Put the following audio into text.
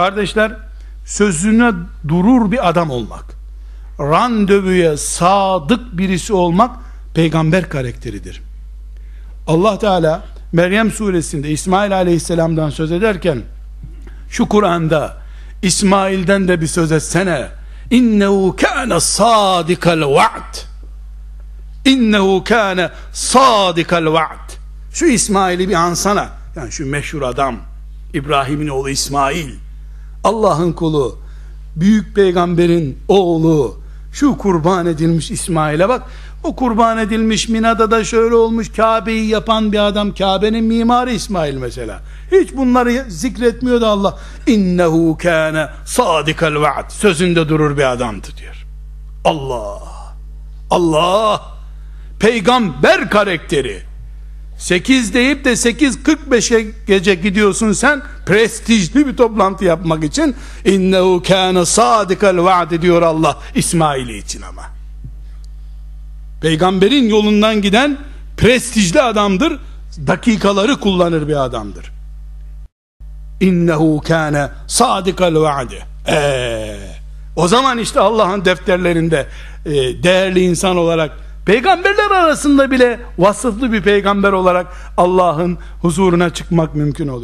Kardeşler, sözüne durur bir adam olmak, randevuya sadık birisi olmak peygamber karakteridir. Allah Teala Meryem suresinde İsmail aleyhisselamdan söz ederken şu Kur'an'da İsmail'den de bir söz etsene. İnnehu kâne sadikal va'd. İnnehu kâne sadikal va'd. Şu İsmail'i bir ansana. Yani şu meşhur adam İbrahim'in oğlu İsmail Allah'ın kulu büyük peygamberin oğlu şu kurban edilmiş İsmail'e bak. O kurban edilmiş Mina'da da şöyle olmuş Kabe'yi yapan bir adam Kabe'nin mimarı İsmail mesela. Hiç bunları zikretmiyor da Allah. İnnehu kâne sadikal vaad sözünde durur bir adamdı diyor. Allah! Allah! Peygamber karakteri 8 deyip de 8.45'e gece gidiyorsun sen prestijli bir toplantı yapmak için. İnnehu kâne sadikal vaad diyor Allah İsmail'i için ama. Peygamberin yolundan giden prestijli adamdır dakikaları kullanır bir adamdır. İnnehu kâne sadikal vaadi ee, o zaman işte Allah'ın defterlerinde e, değerli insan olarak peygamberler arasında bile vasıflı bir peygamber olarak Allah'ın huzuruna çıkmak mümkün oluyor